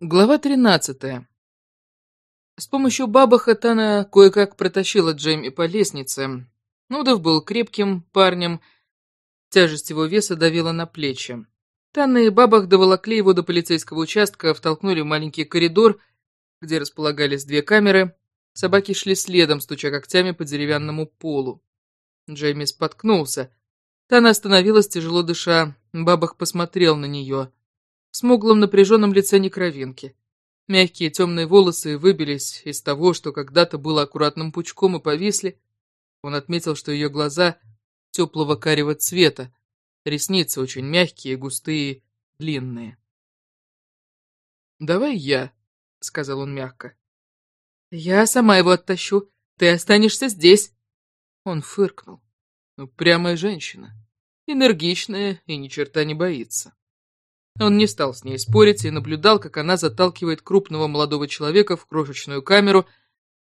Глава 13. С помощью бабаха Тана кое-как протащила Джейми по лестнице. Нудов был крепким парнем, тяжесть его веса давила на плечи. Танна и бабах доволокли его до полицейского участка, втолкнули в маленький коридор, где располагались две камеры. Собаки шли следом, стуча когтями по деревянному полу. Джейми споткнулся. Тана остановилась, тяжело дыша. Бабах посмотрел на нее смуглом напряженном лице ни кровинки. Мягкие темные волосы выбились из того, что когда-то было аккуратным пучком и повисли. Он отметил, что ее глаза теплого карего цвета, ресницы очень мягкие, густые, длинные. «Давай я», — сказал он мягко. «Я сама его оттащу. Ты останешься здесь». Он фыркнул. «Упрямая женщина. Энергичная и ни черта не боится». Он не стал с ней спорить и наблюдал, как она заталкивает крупного молодого человека в крошечную камеру,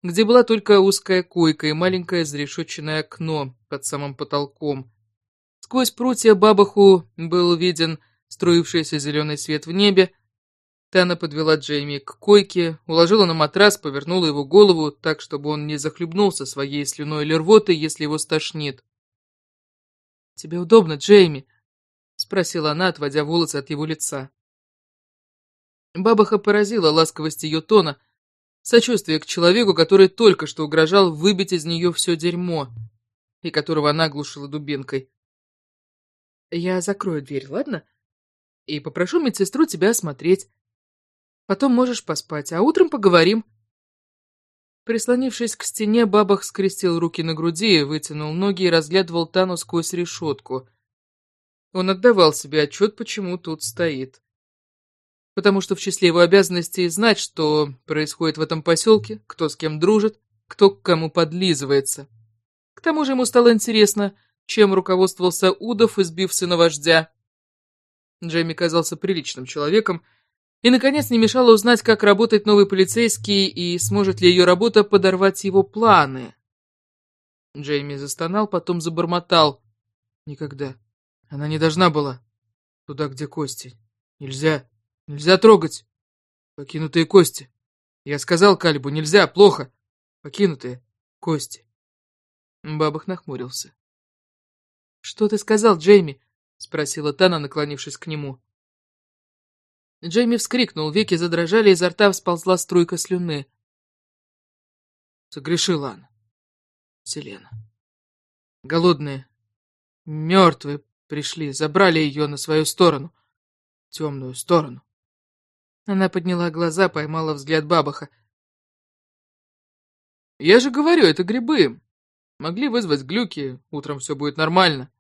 где была только узкая койка и маленькое зарешетченное окно под самым потолком. Сквозь прутья бабаху был виден струившийся зеленый свет в небе. Тана подвела Джейми к койке, уложила на матрас, повернула его голову так, чтобы он не захлебнулся своей слюной или рвотой, если его стошнит. «Тебе удобно, Джейми?» — спросила она, отводя волосы от его лица. Бабаха поразила ласковость ее тона, сочувствие к человеку, который только что угрожал выбить из нее все дерьмо, и которого она глушила дубинкой. «Я закрою дверь, ладно? И попрошу медсестру тебя осмотреть. Потом можешь поспать, а утром поговорим». Прислонившись к стене, Бабах скрестил руки на груди, вытянул ноги и разглядывал Тану сквозь решетку — он отдавал себе отчет, почему тут стоит. Потому что в числе его обязанностей знать, что происходит в этом поселке, кто с кем дружит, кто к кому подлизывается. К тому же ему стало интересно, чем руководствовался Удов, избив сына вождя. Джейми казался приличным человеком, и, наконец, не мешало узнать, как работает новый полицейский и сможет ли ее работа подорвать его планы. Джейми застонал, потом забормотал. «Никогда, она не должна была. Туда, где кости. Нельзя. Нельзя трогать. Покинутые кости. Я сказал Калибу, нельзя, плохо. Покинутые кости. Бабах нахмурился. «Что ты сказал, Джейми?» — спросила Тана, наклонившись к нему. Джейми вскрикнул, веки задрожали, изо рта всползла струйка слюны. Согрешила она. Селена. Голодные, мертвые, Пришли, забрали ее на свою сторону. Темную сторону. Она подняла глаза, поймала взгляд бабаха. «Я же говорю, это грибы. Могли вызвать глюки, утром все будет нормально».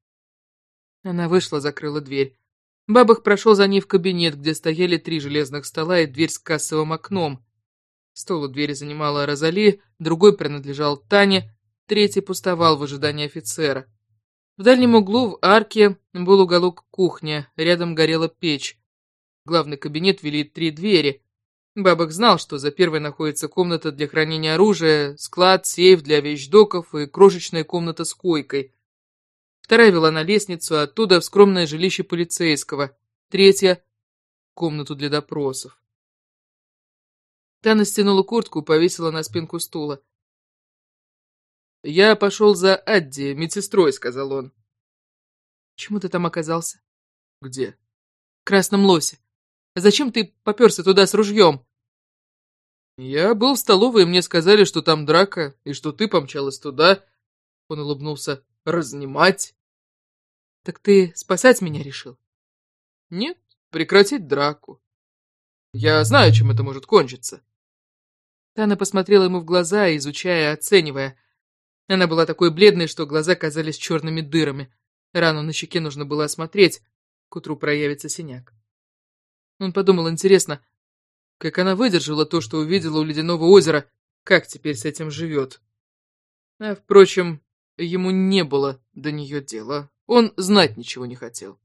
Она вышла, закрыла дверь. Бабах прошел за ней в кабинет, где стояли три железных стола и дверь с кассовым окном. Стол у двери занимала Розали, другой принадлежал Тане, третий пустовал в ожидании офицера. В дальнем углу в арке был уголок кухни, рядом горела печь. Главный кабинет вели три двери. Бабок знал, что за первой находится комната для хранения оружия, склад, сейф для вещдоков и крошечная комната с койкой. Вторая вела на лестницу, оттуда в скромное жилище полицейского. Третья — комнату для допросов. Тана стянула куртку и повесила на спинку стула. «Я пошел за Адди, медсестрой», — сказал он. «Чему ты там оказался?» «Где?» «В Красном Лосе. Зачем ты поперся туда с ружьем?» «Я был в столовой, и мне сказали, что там драка, и что ты помчалась туда». Он улыбнулся. «Разнимать?» «Так ты спасать меня решил?» «Нет, прекратить драку. Я знаю, чем это может кончиться». Тана посмотрела ему в глаза, изучая, оценивая. Она была такой бледной, что глаза казались черными дырами. Рану на щеке нужно было осмотреть, к утру проявится синяк. Он подумал, интересно, как она выдержала то, что увидела у ледяного озера, как теперь с этим живет. А, впрочем, ему не было до нее дела. Он знать ничего не хотел.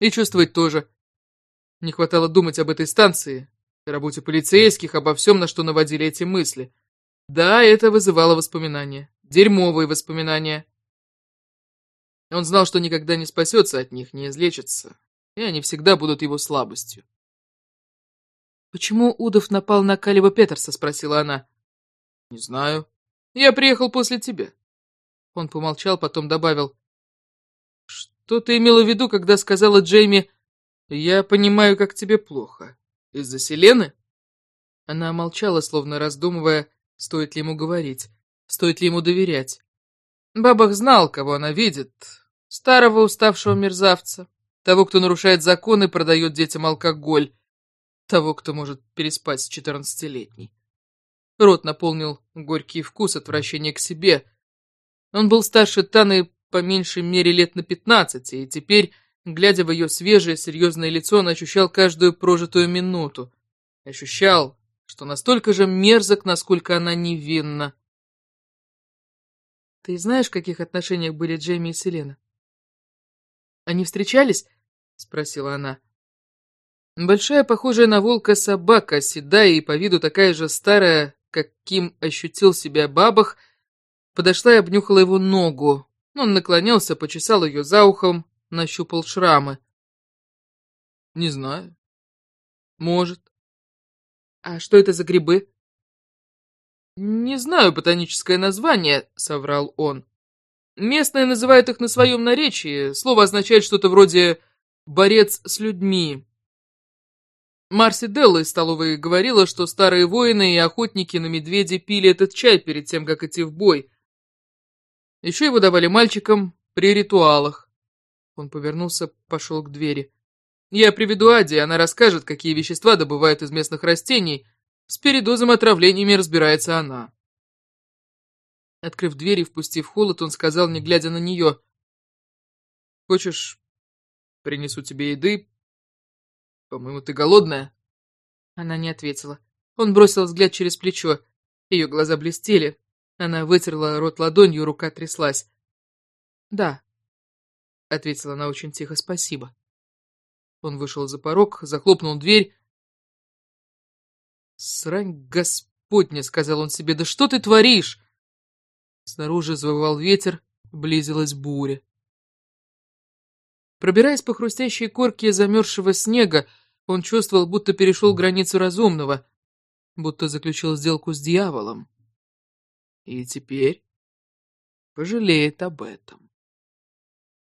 И чувствовать тоже. Не хватало думать об этой станции, работе полицейских, обо всем, на что наводили эти мысли. Да, это вызывало воспоминания. Дерьмовые воспоминания. Он знал, что никогда не спасется от них, не излечится, и они всегда будут его слабостью. «Почему Удов напал на Калиба Петерса?» — спросила она. «Не знаю. Я приехал после тебя». Он помолчал, потом добавил. «Что ты имела в виду, когда сказала Джейми, я понимаю, как тебе плохо? Из-за Селены?» Она молчала, словно раздумывая, стоит ли ему говорить, стоит ли ему доверять. Бабах знал, кого она видит. Старого уставшего мерзавца, того, кто нарушает законы и продает детям алкоголь, того, кто может переспать с четырнадцатилетней. Рот наполнил горький вкус отвращения к себе. Он был старше Таны по меньшей мере лет на пятнадцать, и теперь, глядя в ее свежее, серьезное лицо, он ощущал каждую прожитую минуту. Ощущал, что настолько же мерзок, насколько она невинна. «Ты знаешь, в каких отношениях были Джейми и Селена?» «Они встречались?» — спросила она. Большая, похожая на волка собака, седая и по виду такая же старая, каким ощутил себя бабах, подошла и обнюхала его ногу. Он наклонился, почесал ее за ухом, нащупал шрамы. «Не знаю. Может. А что это за грибы?» «Не знаю ботаническое название», — соврал он. «Местные называют их на своем наречии. Слово означает что-то вроде «борец с людьми». Марси Делла из столовой говорила, что старые воины и охотники на медведей пили этот чай перед тем, как идти в бой. Еще его давали мальчикам при ритуалах. Он повернулся, пошел к двери. Я приведу Ади, она расскажет, какие вещества добывают из местных растений. С передозом отравлениями разбирается она. Открыв дверь и впустив холод, он сказал, не глядя на нее. «Хочешь, принесу тебе еды, «По-моему, ты голодная?» Она не ответила. Он бросил взгляд через плечо. Ее глаза блестели. Она вытерла рот ладонью, рука тряслась. «Да», — ответила она очень тихо, — «спасибо». Он вышел за порог, захлопнул дверь. «Срань господня», — сказал он себе, — «да что ты творишь?» Снаружи завывал ветер, близилась буря. Пробираясь по хрустящей корке замерзшего снега, он чувствовал, будто перешел границу разумного, будто заключил сделку с дьяволом. И теперь пожалеет об этом.